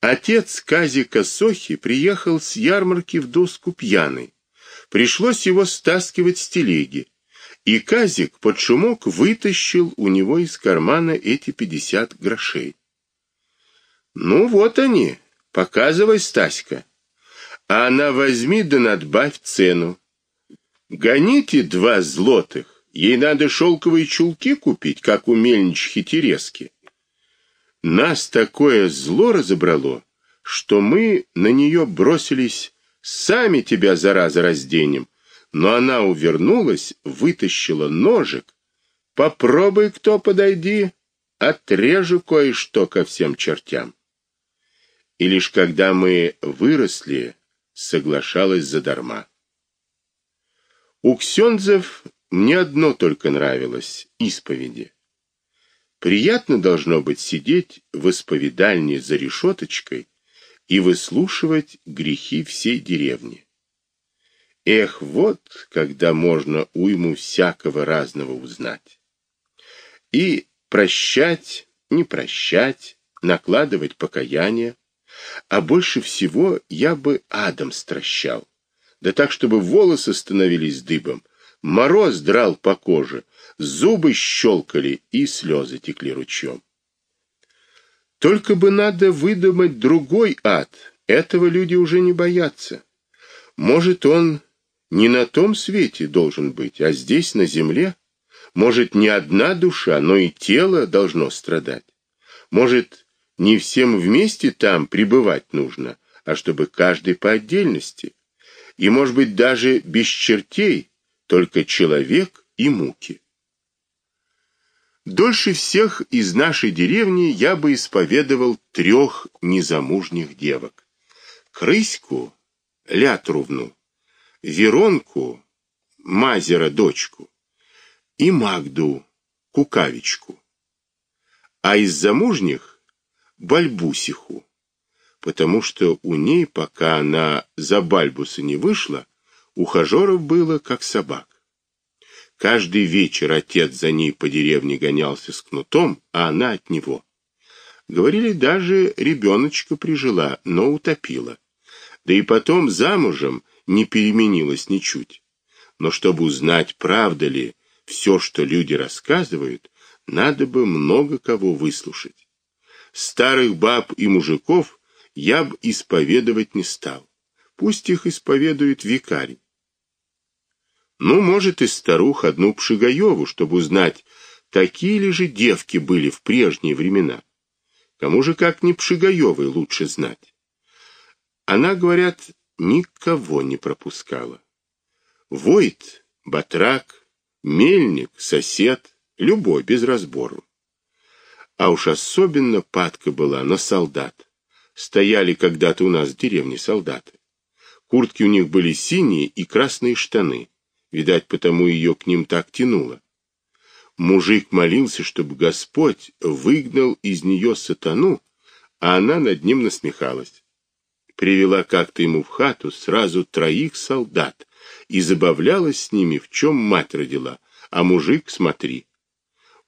Отец Казика Сохи приехал с ярмарки в доску пьяный. Пришлось его стаскивать с телеги. И Казик под шумок вытащил у него из кармана эти пятьдесят грошей. Ну вот они, показывай, Стаська. А она возьми да надбавь цену. Гоните два злотых. Ей надо шелковые чулки купить, как у мельничихи Терески. Нас такое зло разобрало, что мы на нее бросились, сами тебя зараза разденем. Но она увернулась, вытащила ножик. Попробуй, кто подойди, отрежу кое-что ко всем чертям. И лишь когда мы выросли, соглашалась задарма. У ксензов мне одно только нравилось исповеди. Приятно должно быть сидеть в исповедальне за решеточкой и выслушивать грехи всей деревни. Эх, вот когда можно уйму всякого разного узнать. И прощать, не прощать, накладывать покаяние, а больше всего я бы адом стращал. Да так, чтобы волосы становились дыбом, мороз драл по коже, зубы щелкали и слезы текли ручьем. Только бы надо выдумать другой ад. Этого люди уже не боятся. Может, он не на том свете должен быть, а здесь, на земле? Может, не одна душа, но и тело должно страдать? Может, не всем вместе там пребывать нужно, а чтобы каждый по отдельности? И, может быть, даже без чертей, только человек и муки. Дольше всех из нашей деревни я бы исповедовал трех незамужних девок. Крыську, Лятрувну, Веронку, Мазера дочку и Магду, Кукавичку. А из замужних Бальбусиху, потому что у ней, пока она за Бальбуса не вышла, ухажеров было как собак. Каждый вечер отец за ней по деревне гонялся с кнутом, а она от него. Говорили, даже ребеночка прижила, но утопила. Да и потом замужем не переменилась ничуть. Но чтобы узнать, правда ли все, что люди рассказывают, надо бы много кого выслушать. Старых баб и мужиков я б исповедовать не стал. Пусть их исповедует викарь. Ну, может, и старух одну Пшигаеву, чтобы узнать, такие ли же девки были в прежние времена. Кому же, как не Пшигаевой, лучше знать. Она, говорят, никого не пропускала. Войт, батрак, мельник, сосед, любой, без разбору. А уж особенно падка была на солдат. Стояли когда-то у нас в деревне солдаты. Куртки у них были синие и красные штаны. Видать, потому ее к ним так тянуло. Мужик молился, чтобы Господь выгнал из нее сатану, а она над ним насмехалась. Привела как-то ему в хату сразу троих солдат и забавлялась с ними, в чем мать родила, а мужик, смотри.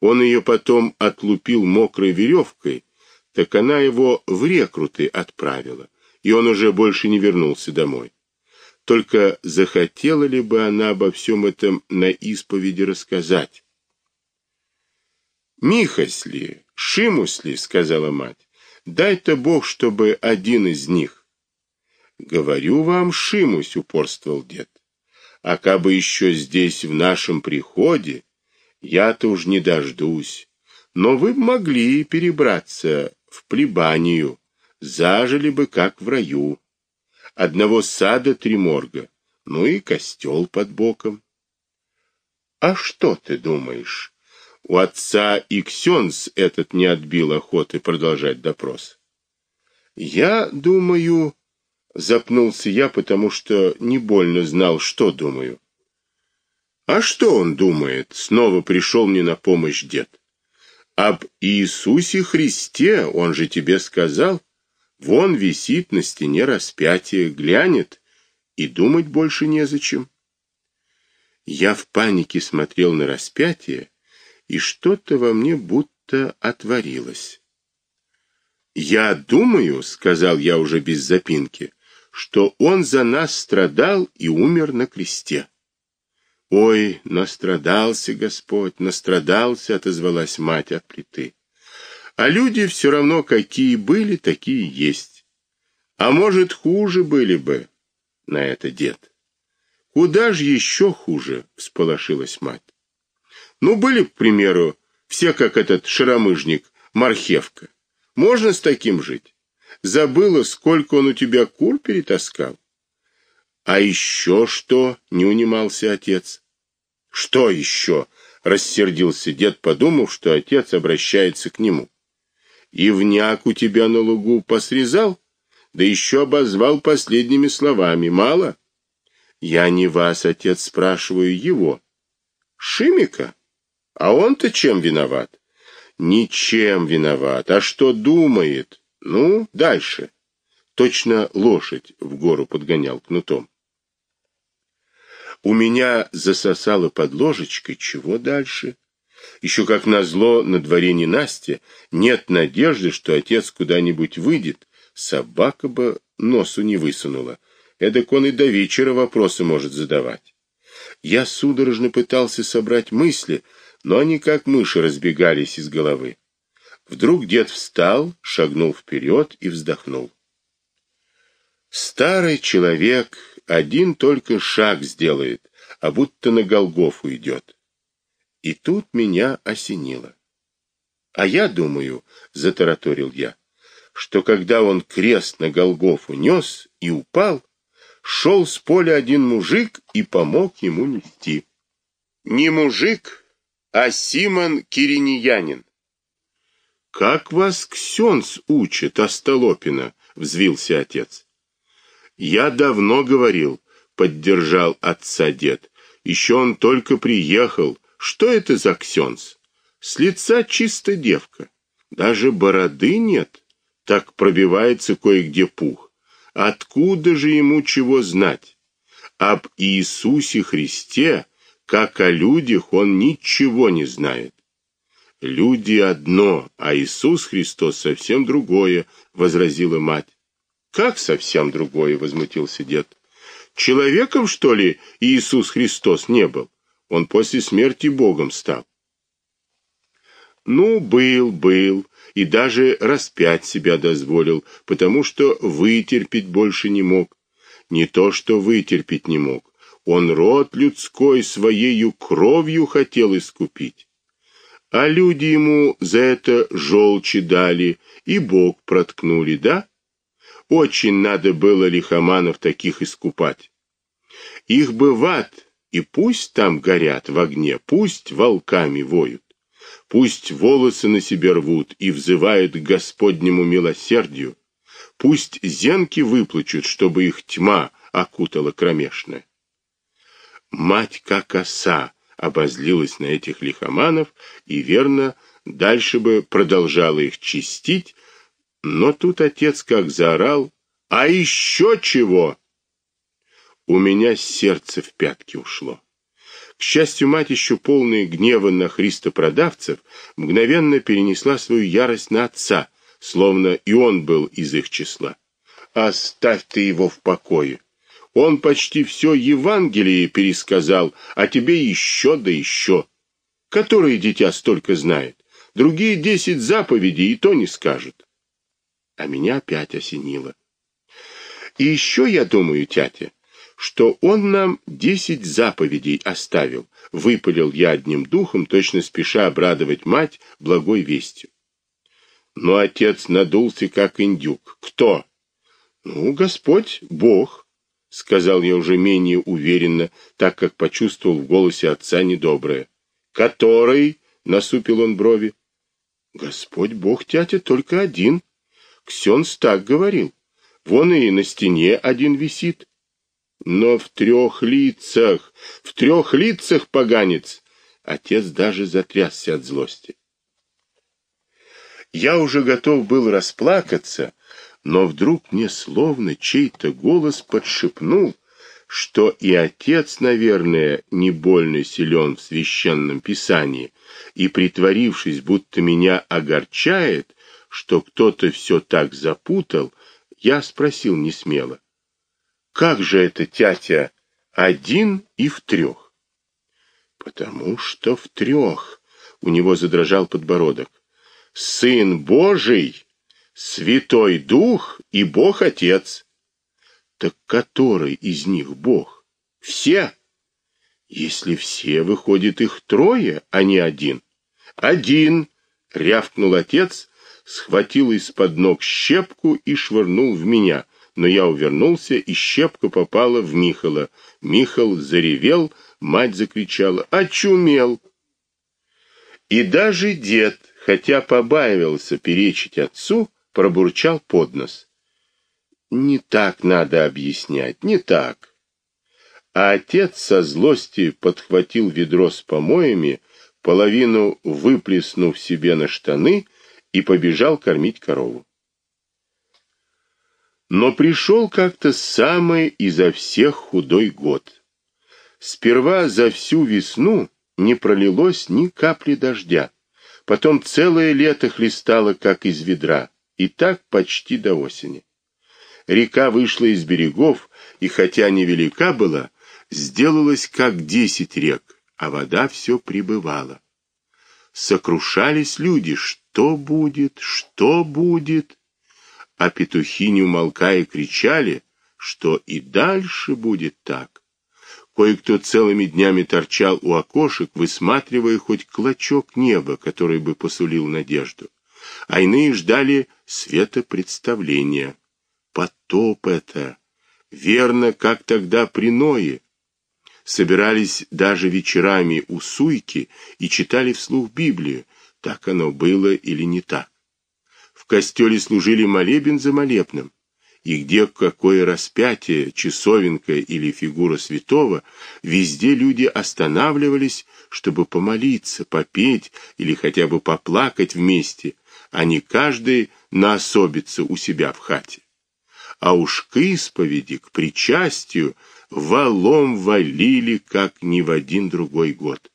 Он ее потом отлупил мокрой веревкой, так она его в рекруты отправила, и он уже больше не вернулся домой. Только захотела ли бы она обо всем этом на исповеди рассказать? «Михась ли, Шимус ли?» — сказала мать. «Дай-то Бог, чтобы один из них». «Говорю вам, Шимусь», — упорствовал дед. «А кабы еще здесь, в нашем приходе, я-то уж не дождусь. Но вы могли перебраться в плебанию, зажили бы, как в раю» одного сада три морга, ну и костел под боком. А что ты думаешь? У отца и Ксенс этот не отбил охоты продолжать допрос. Я думаю, запнулся я, потому что не больно знал, что думаю. А что он думает? Снова пришел мне на помощь дед. Об Иисусе Христе, он же тебе сказал. Вон висит на стене распятие, глянет, и думать больше незачем. Я в панике смотрел на распятие, и что-то во мне будто отворилось. Я думаю, сказал я уже без запинки, что он за нас страдал и умер на кресте. Ой, настрадался Господь, настрадался, отозвалась мать от плиты. А люди все равно какие были, такие есть. А может, хуже были бы, на это дед. Куда же еще хуже, всполошилась мать. Ну, были, к примеру, все как этот шаромыжник Мархевка. Можно с таким жить? Забыла, сколько он у тебя кур перетаскал? А еще что? Не унимался отец. Что еще? Рассердился дед, подумав, что отец обращается к нему. И вняк у тебя на лугу посрезал, да еще обозвал последними словами. Мало? Я не вас, отец, спрашиваю его. Шимика? А он-то чем виноват? Ничем виноват. А что думает? Ну, дальше. Точно лошадь в гору подгонял кнутом. У меня засосало под ложечкой, чего дальше? Еще как назло на дворе не Настя, нет надежды, что отец куда-нибудь выйдет. Собака бы носу не высунула. Эдак он и до вечера вопросы может задавать. Я судорожно пытался собрать мысли, но они как мыши разбегались из головы. Вдруг дед встал, шагнул вперед и вздохнул. Старый человек один только шаг сделает, а будто на Голгофу идет. И тут меня осенило. А я думаю, затараторил я, что когда он крест на Голгофу нес и упал, шел с поля один мужик и помог ему нести. Не мужик, а Симон Кириньянин. Как вас ксенц учит, Остолопина, взвился отец. Я давно говорил, поддержал отца дед. Еще он только приехал. Что это за ксенц? С лица чисто девка. Даже бороды нет. Так пробивается кое-где пух. Откуда же ему чего знать? Об Иисусе Христе, как о людях, он ничего не знает. Люди одно, а Иисус Христос совсем другое, возразила мать. Как совсем другое, возмутился дед. Человеком, что ли, Иисус Христос не был? Он после смерти Богом стал. Ну, был, был, и даже распять себя дозволил, потому что вытерпеть больше не мог. Не то, что вытерпеть не мог. Он род людской своею кровью хотел искупить а люди ему за это желчи дали и бог проткнули, да? Очень надо было лихоманов таких искупать. Их бы в ад, и пусть там горят в огне, пусть волками воют, пусть волосы на себе рвут и взывают к Господнему милосердию, пусть зенки выплачут, чтобы их тьма окутала кромешная. Мать как оса, обозлилась на этих лихоманов и верно дальше бы продолжала их чистить, но тут отец как заорал: "А еще чего?" У меня сердце в пятки ушло. К счастью, мать еще полная гнева на христопродавцев мгновенно перенесла свою ярость на отца, словно и он был из их числа. Оставь ты его в покое. Он почти все Евангелие пересказал, а тебе еще да еще. Которые дитя столько знает? Другие десять заповедей и то не скажут. А меня опять осенило. И еще я думаю, тятя, что он нам десять заповедей оставил, выпалил я одним духом, точно спеша обрадовать мать благой вестью. Но отец надулся как индюк. Кто? Ну, Господь, Бог сказал я уже менее уверенно, так как почувствовал в голосе отца недоброе. Который, насупил он брови. Господь Бог тятя только один. Ксенс так говорил. Вон и на стене один висит. Но в трех лицах, в трех лицах поганец. Отец даже затрясся от злости. Я уже готов был расплакаться, но вдруг мне словно чей-то голос подшипнул, что и отец, наверное, не больно силен в священном писании, и притворившись, будто меня огорчает, что кто-то все так запутал, я спросил несмело. Как же это, тятя, один и в трех? Потому что в трех, у него задрожал подбородок. Сын Божий, Святой Дух и Бог Отец. Так который из них Бог? Все? Если все, выходит, их трое, а не один. Один, рявкнул отец, схватил из-под ног щепку и швырнул в меня, но я увернулся, и щепка попала в Михала. Михал заревел, мать закричала «Очумел!». И даже дед, хотя побаивался перечить отцу, пробурчал под нос. Не так надо объяснять, не так. А отец со злости подхватил ведро с помоями, половину выплеснув себе на штаны, и побежал кормить корову. Но пришел как-то самый изо всех худой год. Сперва за всю весну не пролилось ни капли дождя, потом целое лето хлестало, как из ведра, и так почти до осени. Река вышла из берегов, и хотя невелика была, сделалась как десять рек, а вода все прибывала. Сокрушались люди, что будет, что будет, а петухи не умолкая кричали, что и дальше будет так. Кое-кто целыми днями торчал у окошек, высматривая хоть клочок неба, который бы посулил надежду а иные ждали света представления. Потоп это, верно, как тогда при Ное. Собирались даже вечерами у суйки и читали вслух Библию, так оно было или не так. Костеле служили молебен за молебном, и где какое распятие, часовенка или фигура святого, везде люди останавливались, чтобы помолиться, попеть или хотя бы поплакать вместе, а не каждый на особице у себя в хате. А уж к исповеди, к причастию валом валили, как ни в один другой год.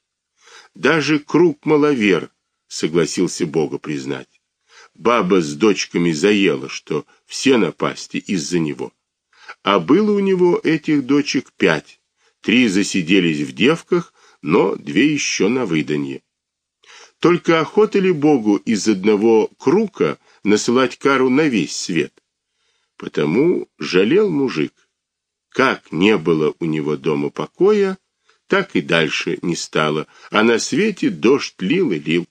Даже круг маловер согласился Бога признать. Баба с дочками заела, что все напасти из-за него. А было у него этих дочек пять. Три засиделись в девках, но две еще на выданье. Только охота ли Богу из одного круга насылать кару на весь свет? Потому жалел мужик. Как не было у него дома покоя, так и дальше не стало, а на свете дождь лил и лил.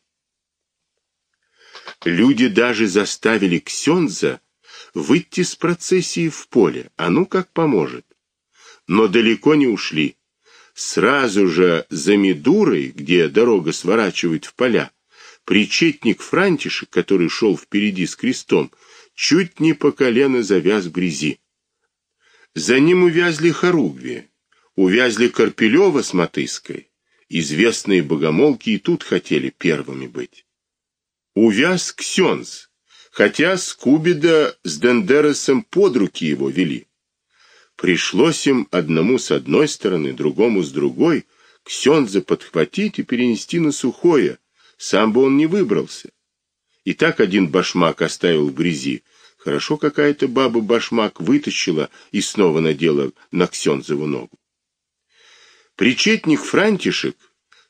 Люди даже заставили Ксенза выйти с процессии в поле, а ну как поможет. Но далеко не ушли сразу же за Медурой, где дорога сворачивает в поля, причетник Франтишек, который шел впереди с крестом, чуть не по колено завяз в грязи. За ним увязли Хоругви, увязли Карпелева с Матыской. Известные богомолки и тут хотели первыми быть. Увяз Ксенз, хотя Скубида с Дендересом под руки его вели. Пришлось им одному с одной стороны, другому с другой, Ксенза подхватить и перенести на сухое, сам бы он не выбрался. И так один башмак оставил в грязи. Хорошо какая-то баба башмак вытащила и снова надела на Ксензову ногу. Причетник Франтишек,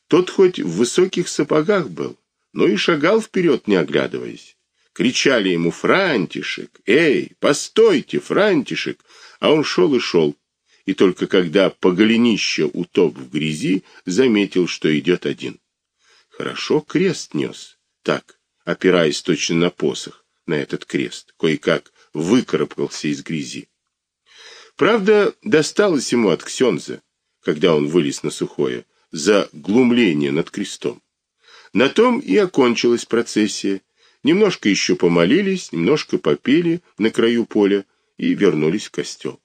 тот хоть в высоких сапогах был, но и шагал вперед, не оглядываясь. Кричали ему «Франтишек! Эй, постойте, Франтишек!» А он шел и шел, и только когда по голенище утоп в грязи, заметил, что идет один. Хорошо крест нес, так, опираясь точно на посох, на этот крест, кое-как выкарабкался из грязи. Правда, досталось ему от Ксенза, когда он вылез на сухое, за глумление над крестом. На том и окончилась процессия. Немножко еще помолились, немножко попели на краю поля, и вернулись в костел.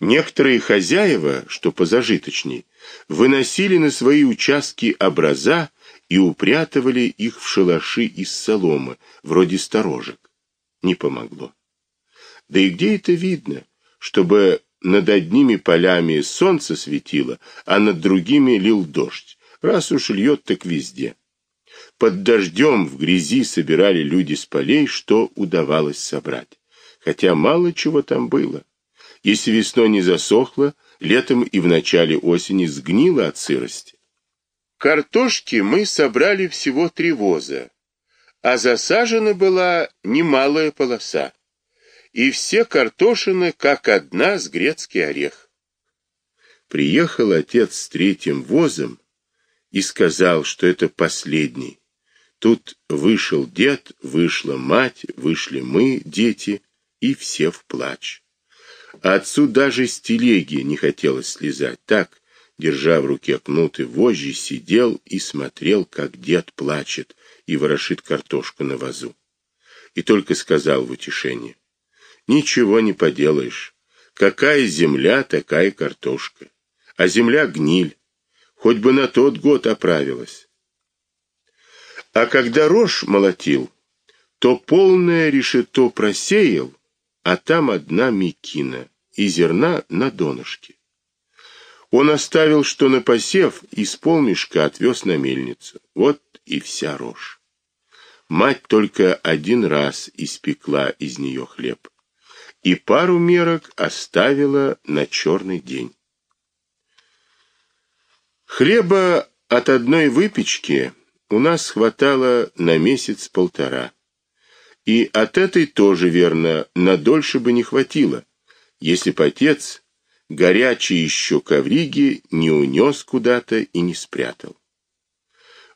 Некоторые хозяева, что позажиточней, выносили на свои участки образа и упрятывали их в шалаши из соломы, вроде сторожек. Не помогло. Да и где это видно, чтобы над одними полями солнце светило, а над другими лил дождь, раз уж льет так везде. под дождем в грязи собирали люди с полей, что удавалось собрать. Хотя мало чего там было. Если весной не засохло, летом и в начале осени сгнило от сырости. Картошки мы собрали всего три воза, а засажена была немалая полоса. И все картошины как одна с грецкий орех. Приехал отец с третьим возом и сказал, что это последний. Тут вышел дед, вышла мать, вышли мы, дети, и все в плач. А отцу даже с телеги не хотелось слезать. Так, держа в руке кнут и вожжи, сидел и смотрел, как дед плачет и ворошит картошку на вазу. И только сказал в утешение: "Ничего не поделаешь. Какая земля, такая картошка. А земля гниль. Хоть бы на тот год оправилась". А когда рожь молотил, то полное решето просеял, а там одна мекина и зерна на донышке. Он оставил, что на посев, и с полмешка отвез на мельницу. Вот и вся рожь. Мать только один раз испекла из нее хлеб, и пару мерок оставила на черный день. Хлеба от одной выпечки у нас хватало на месяц-полтора. И от этой тоже, верно, на дольше бы не хватило, если бы отец горячие еще ковриги не унес куда-то и не спрятал.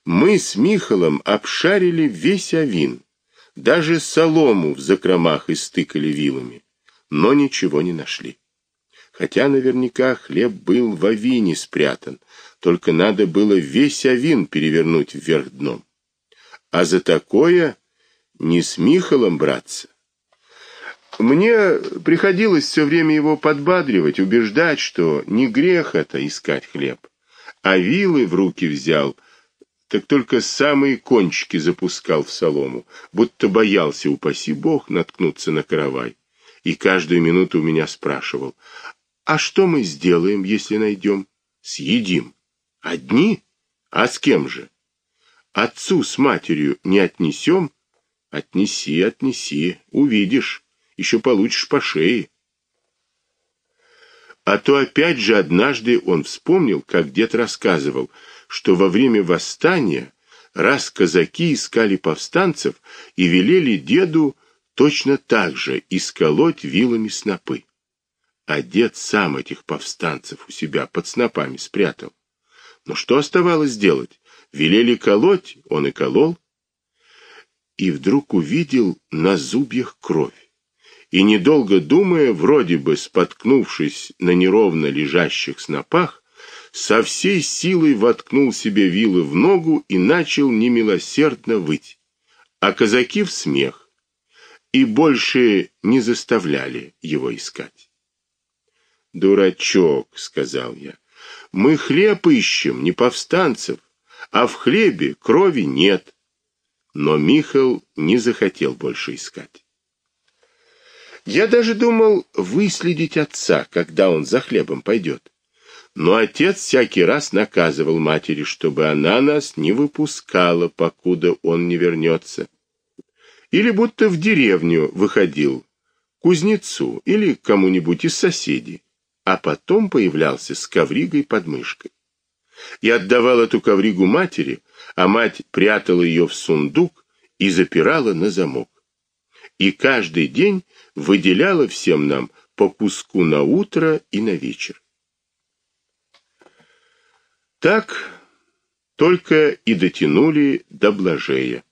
Мы с Михалом обшарили весь авин, даже солому в закромах истыкали вилами, но ничего не нашли. Хотя наверняка хлеб был в авине спрятан, только надо было весь авин перевернуть вверх дном. А за такое не с Михалом браться. Мне приходилось все время его подбадривать, убеждать, что не грех это искать хлеб. А вилы в руки взял, так только самые кончики запускал в солому, будто боялся, упаси бог, наткнуться на каравай. И каждую минуту у меня спрашивал: "А что мы сделаем, если найдем? Съедим. Одни? А с кем же? Отцу с матерью не отнесем? Отнеси, отнеси, увидишь" еще получишь по шее. А то опять же однажды он вспомнил, как дед рассказывал, что во время восстания раз казаки искали повстанцев и велели деду точно так же исколоть вилами снопы. А дед сам этих повстанцев у себя под снопами спрятал. Но что оставалось делать? Велели колоть, он и колол. И вдруг увидел на зубьях кровь и, недолго думая, вроде бы споткнувшись на неровно лежащих снопах, со всей силой воткнул себе вилы в ногу и начал немилосердно выть. А казаки в смех и больше не заставляли его искать. Дурачок, сказал я. Мы хлеб ищем, не повстанцев, а в хлебе крови нет. Но Михаил не захотел больше искать. Я даже думал выследить отца, когда он за хлебом пойдет. Но отец всякий раз наказывал матери, чтобы она нас не выпускала, покуда он не вернется. Или будто в деревню выходил, к кузнецу или кому-нибудь из соседей, а потом появлялся с ковригой под мышкой. И отдавал эту ковригу матери, а мать прятала ее в сундук и запирала на замок. И каждый день выделяла всем нам по куску на утро и на вечер. Так только и дотянули до блажея.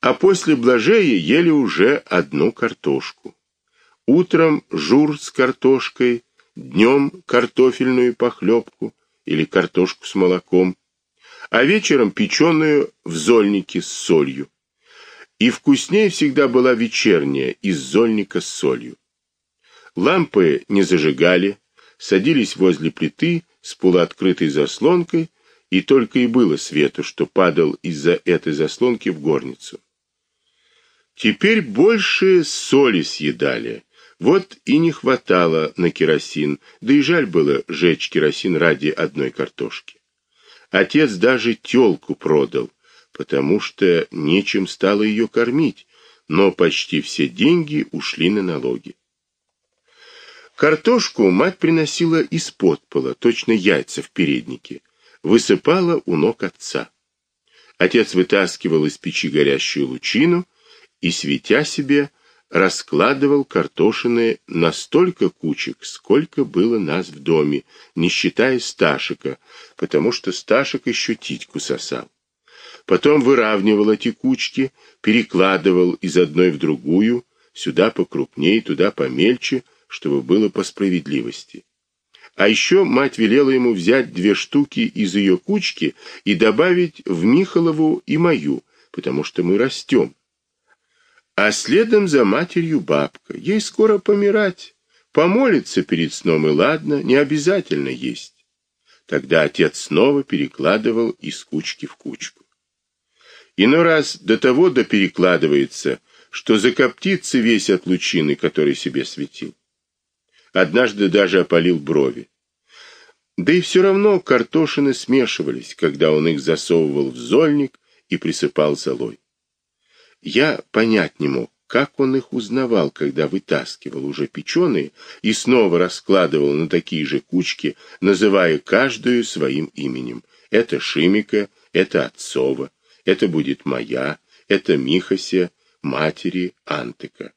А после блажея ели уже одну картошку. Утром жур с картошкой, днем картофельную похлебку или картошку с молоком, а вечером печеную в зольнике с солью. И вкуснее всегда была вечерняя из зольника с солью. Лампы не зажигали, садились возле плиты с полуоткрытой заслонкой, и только и было свету, что падал из-за этой заслонки в горницу. Теперь больше соли съедали. Вот и не хватало на керосин, да и жаль было жечь керосин ради одной картошки. Отец даже тёлку продал, потому что нечем стало ее кормить, но почти все деньги ушли на налоги. Картошку мать приносила из-под пола, точно яйца в переднике, высыпала у ног отца. Отец вытаскивал из печи горящую лучину и, светя себе, раскладывал картошины на столько кучек, сколько было нас в доме, не считая Сташика, потому что Сташик еще титьку сосал. Потом выравнивал эти кучки, перекладывал из одной в другую, сюда покрупнее, туда помельче, чтобы было по справедливости. А еще мать велела ему взять две штуки из ее кучки и добавить в Михалову и мою, потому что мы растем. А следом за матерью бабка. Ей скоро помирать. Помолиться перед сном и ладно, не обязательно есть. Тогда отец снова перекладывал из кучки в кучку. Иной раз до того до перекладывается, что закоптится весь от лучины, который себе светил. Однажды даже опалил брови. Да и все равно картошины смешивались, когда он их засовывал в зольник и присыпал золой. Я понять не мог, как он их узнавал, когда вытаскивал уже печеные и снова раскладывал на такие же кучки, называя каждую своим именем. Это Шимика, это Отцова, это будет моя, это Михася, матери Антыка.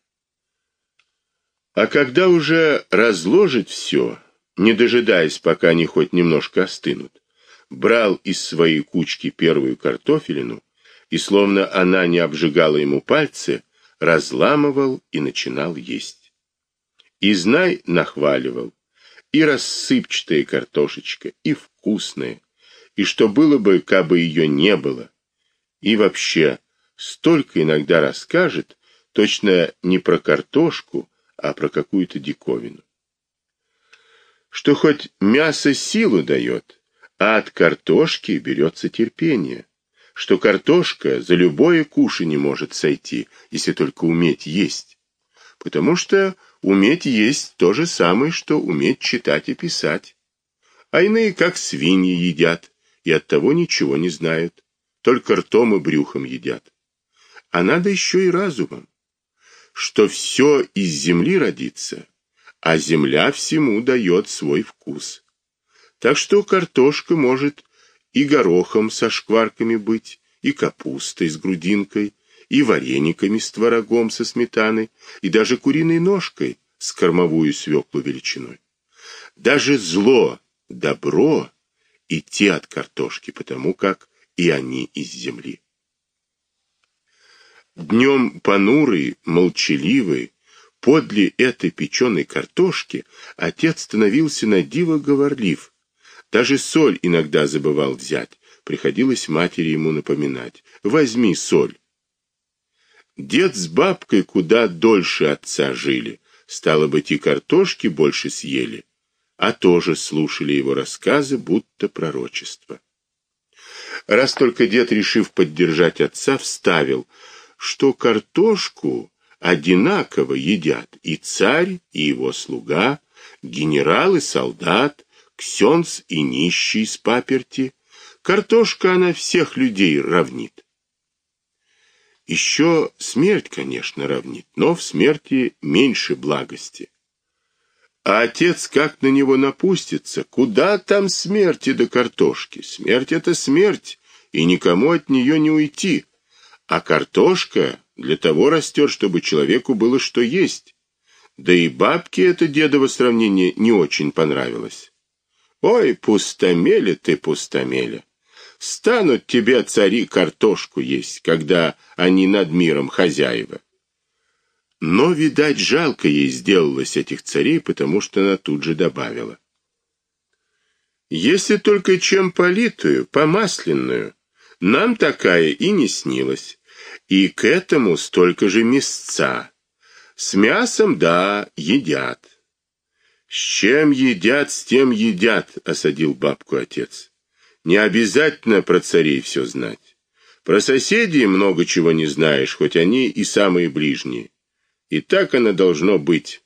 А когда уже разложить все, не дожидаясь, пока они хоть немножко остынут, брал из своей кучки первую картофелину и, словно она не обжигала ему пальцы, разламывал и начинал есть. И знай нахваливал, и рассыпчатая картошечка, и вкусная, и что было бы, кабы ее не было. И вообще, столько иногда расскажет, точно не про картошку, а про какую-то диковину. Что хоть мясо силу дает, а от картошки берется терпение, что картошка за любое кушанье может сойти, если только уметь есть. Потому что уметь есть то же самое, что уметь читать и писать. А иные, как свиньи, едят, и от того ничего не знают, только ртом и брюхом едят. А надо еще и разумом что все из земли родится, а земля всему дает свой вкус. Так что картошка может и горохом со шкварками быть, и капустой с грудинкой, и варениками с творогом со сметаной, и даже куриной ножкой с кормовую свеклу величиной. Даже зло, добро и те от картошки, потому как и они из земли. Днем понурый, молчаливый, подле этой печеной картошки отец становился на диво говорлив. Даже соль иногда забывал взять. Приходилось матери ему напоминать: "Возьми соль". Дед с бабкой куда дольше отца жили, стало быть, и картошки больше съели, а тоже слушали его рассказы, будто пророчество. Раз только дед, решив поддержать отца, вставил: что картошку одинаково едят и царь, и его слуга, генерал и солдат, ксенц и нищий с паперти. Картошка она всех людей равнит. Еще смерть, конечно, равнит, но в смерти меньше благости. А отец как на него напустится? Куда там смерти до картошки? Смерть это смерть, и никому от нее не уйти. А картошка для того растет, чтобы человеку было что есть. Да и бабке это дедово сравнение не очень понравилось. Ой, пустомеля ты, пустомеля. Станут тебе цари картошку есть, когда они над миром хозяева. Но, видать, жалко ей сделалось этих царей, потому что она тут же добавила: если только чем политую, помасленную, нам такая и не снилась. И к этому столько же мясца. С мясом, да, едят. С чем едят, с тем едят, осадил бабку отец. Не обязательно про царей все знать. Про соседей много чего не знаешь, хоть они и самые ближние. И так оно должно быть.